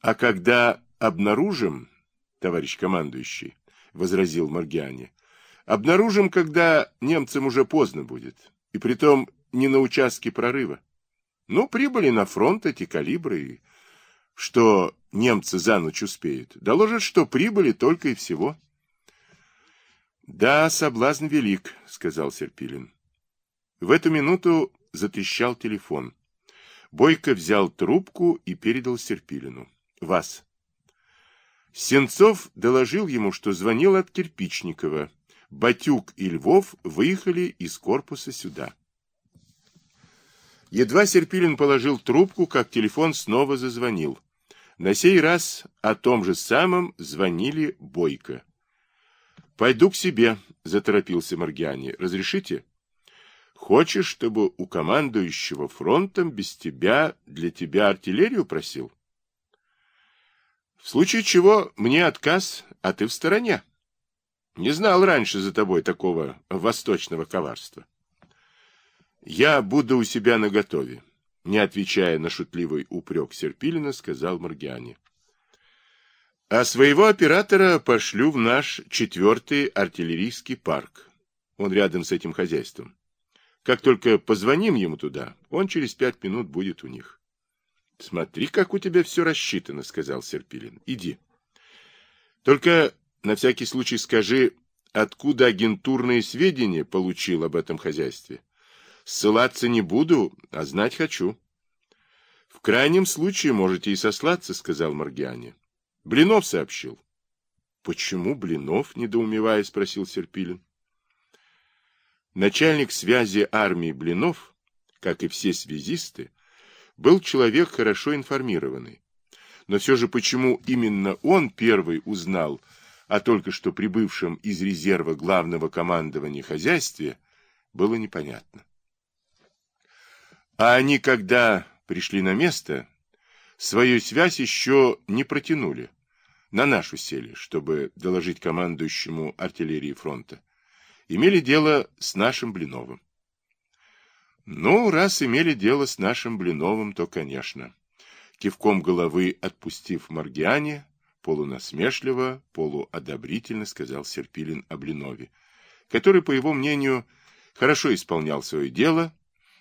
А когда обнаружим, товарищ командующий, — возразил Маргиане, — обнаружим, когда немцам уже поздно будет, и притом не на участке прорыва. Ну, прибыли на фронт эти калибры, что немцы за ночь успеют. Доложат, что прибыли только и всего. — Да, соблазн велик, — сказал Серпилин. В эту минуту затрещал телефон. Бойко взял трубку и передал Серпилину. — Вас. Сенцов доложил ему, что звонил от Кирпичникова. Батюк и Львов выехали из корпуса сюда. Едва Серпилин положил трубку, как телефон снова зазвонил. На сей раз о том же самом звонили Бойко. «Пойду к себе», — заторопился Маргиани. «Разрешите?» «Хочешь, чтобы у командующего фронтом без тебя для тебя артиллерию просил?» «В случае чего мне отказ, а ты в стороне. Не знал раньше за тобой такого восточного коварства». «Я буду у себя наготове», — не отвечая на шутливый упрек Серпилина, сказал Маргиани. «А своего оператора пошлю в наш четвертый артиллерийский парк. Он рядом с этим хозяйством. Как только позвоним ему туда, он через пять минут будет у них». «Смотри, как у тебя все рассчитано», — сказал Серпилин. «Иди. Только на всякий случай скажи, откуда агентурные сведения получил об этом хозяйстве». Ссылаться не буду, а знать хочу. — В крайнем случае можете и сослаться, — сказал Маргиане. Блинов сообщил. — Почему Блинов? — недоумевая спросил Серпилин. Начальник связи армии Блинов, как и все связисты, был человек хорошо информированный. Но все же почему именно он первый узнал о только что прибывшем из резерва главного командования хозяйстве, было непонятно. А они, когда пришли на место, свою связь еще не протянули. На нашу сели, чтобы доложить командующему артиллерии фронта. Имели дело с нашим Блиновым. Ну, раз имели дело с нашим Блиновым, то, конечно. Кивком головы отпустив Маргиане, полунасмешливо, полуодобрительно сказал Серпилин о Блинове, который, по его мнению, хорошо исполнял свое дело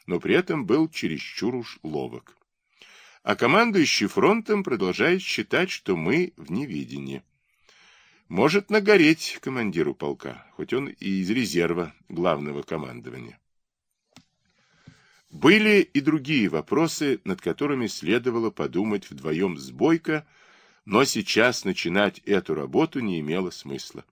но при этом был чересчур уж ловок. А командующий фронтом продолжает считать, что мы в невидении. Может нагореть командиру полка, хоть он и из резерва главного командования. Были и другие вопросы, над которыми следовало подумать вдвоем с Бойко, но сейчас начинать эту работу не имело смысла.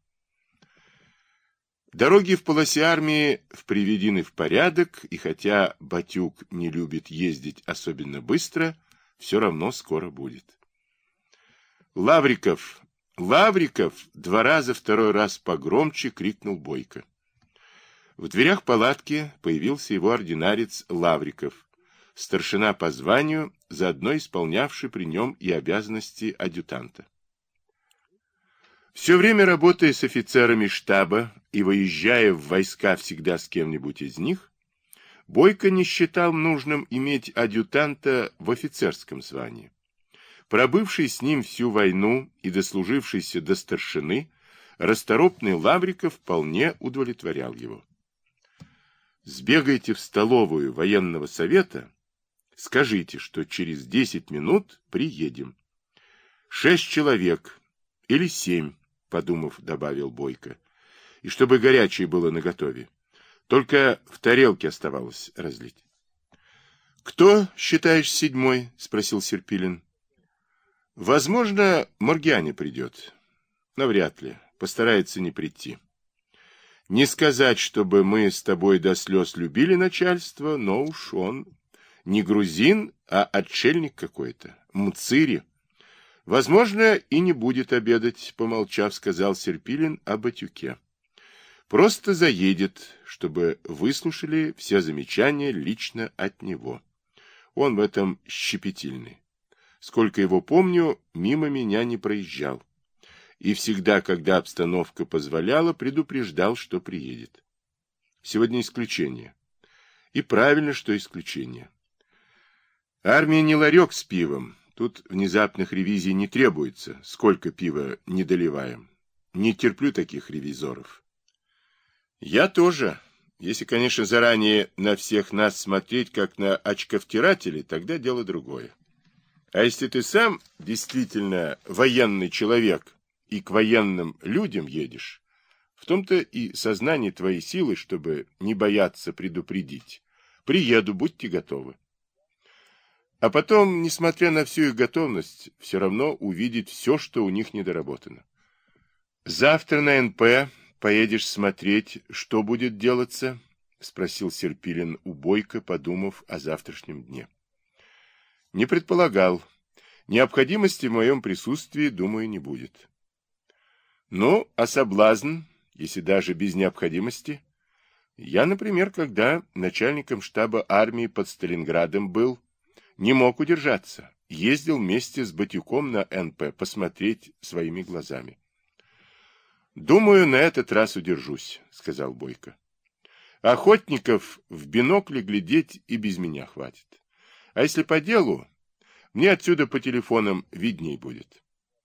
Дороги в полосе армии приведены в порядок, и хотя Батюк не любит ездить особенно быстро, все равно скоро будет. «Лавриков! Лавриков!» Два раза, второй раз погромче крикнул Бойко. В дверях палатки появился его ординарец Лавриков, старшина по званию, заодно исполнявший при нем и обязанности адъютанта. Все время работая с офицерами штаба и выезжая в войска всегда с кем-нибудь из них, Бойко не считал нужным иметь адъютанта в офицерском звании. Пробывший с ним всю войну и дослужившийся до старшины, расторопный Лавриков вполне удовлетворял его. Сбегайте в столовую военного совета, скажите, что через десять минут приедем. Шесть человек или семь, подумав, добавил Бойко. И чтобы горячее было наготове. Только в тарелке оставалось разлить. «Кто, считаешь, седьмой?» — спросил Серпилин. «Возможно, Моргиане придет. Навряд ли. Постарается не прийти. Не сказать, чтобы мы с тобой до слез любили начальство, но уж он не грузин, а отшельник какой-то, мцири». Возможно, и не будет обедать, помолчав, сказал Серпилин о Батюке. Просто заедет, чтобы выслушали все замечания лично от него. Он в этом щепетильный. Сколько его помню, мимо меня не проезжал. И всегда, когда обстановка позволяла, предупреждал, что приедет. Сегодня исключение. И правильно, что исключение. Армия не ларек с пивом, Тут внезапных ревизий не требуется, сколько пива не доливаем. Не терплю таких ревизоров. Я тоже. Если, конечно, заранее на всех нас смотреть, как на очковтирателей, тогда дело другое. А если ты сам действительно военный человек и к военным людям едешь, в том-то и сознание твоей силы, чтобы не бояться предупредить. Приеду, будьте готовы. А потом, несмотря на всю их готовность, все равно увидеть все, что у них недоработано. Завтра на НП поедешь смотреть, что будет делаться? — спросил Серпилин у Бойко, подумав о завтрашнем дне. — Не предполагал. Необходимости в моем присутствии, думаю, не будет. — Ну, а соблазн, если даже без необходимости? Я, например, когда начальником штаба армии под Сталинградом был, не мог удержаться. Ездил вместе с Батюком на НП посмотреть своими глазами. «Думаю, на этот раз удержусь», — сказал Бойко. «Охотников в бинокле глядеть и без меня хватит. А если по делу, мне отсюда по телефонам видней будет».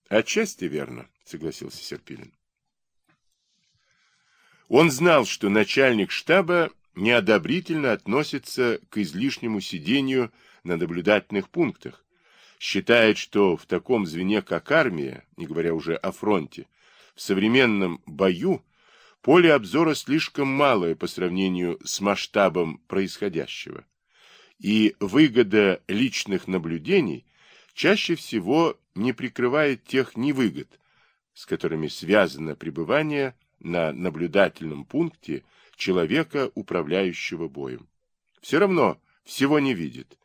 «Отчасти верно», — согласился Серпилин. Он знал, что начальник штаба неодобрительно относится к излишнему сидению на наблюдательных пунктах, считает, что в таком звене, как армия, не говоря уже о фронте, в современном бою поле обзора слишком малое по сравнению с масштабом происходящего. И выгода личных наблюдений чаще всего не прикрывает тех невыгод, с которыми связано пребывание на наблюдательном пункте человека, управляющего боем. Все равно всего не видит,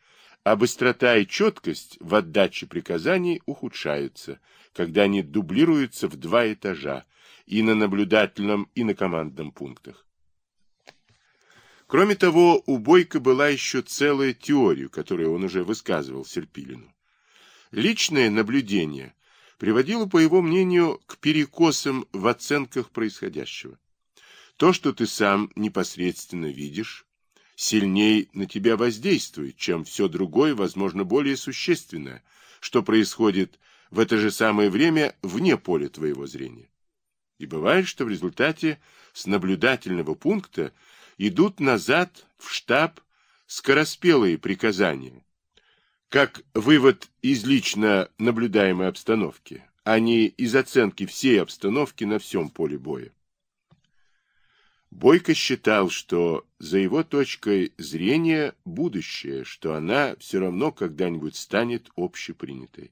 а быстрота и четкость в отдаче приказаний ухудшаются, когда они дублируются в два этажа, и на наблюдательном, и на командном пунктах. Кроме того, у Бойко была еще целая теория, которую он уже высказывал Серпилину. Личное наблюдение приводило, по его мнению, к перекосам в оценках происходящего. То, что ты сам непосредственно видишь, сильнее на тебя воздействует, чем все другое, возможно, более существенное, что происходит в это же самое время вне поля твоего зрения. И бывает, что в результате с наблюдательного пункта идут назад в штаб скороспелые приказания, как вывод из лично наблюдаемой обстановки, а не из оценки всей обстановки на всем поле боя. Бойко считал, что за его точкой зрения будущее, что она все равно когда-нибудь станет общепринятой.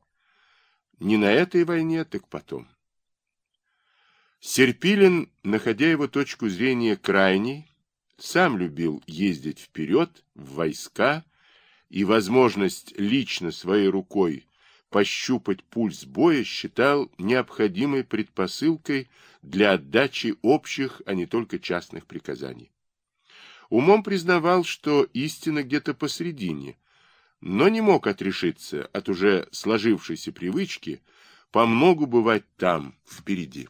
Не на этой войне, так потом. Серпилин, находя его точку зрения крайней, сам любил ездить вперед, в войска, и возможность лично своей рукой пощупать пульс боя считал необходимой предпосылкой для отдачи общих, а не только частных приказаний. Умом признавал, что истина где-то посредине, но не мог отрешиться от уже сложившейся привычки по многу бывать там, впереди.